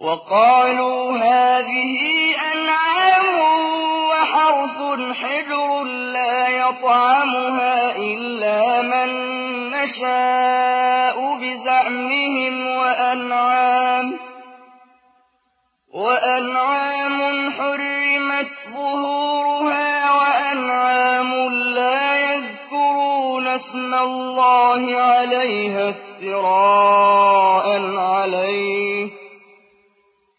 وقالوا هذه أنعام وحرث حجر لا يطعمها إلا من نشاء بزعمهم وأنعام وأنعام حرمت ظهورها وأنعام لا يذكرون اسم الله عليها افتراء عليه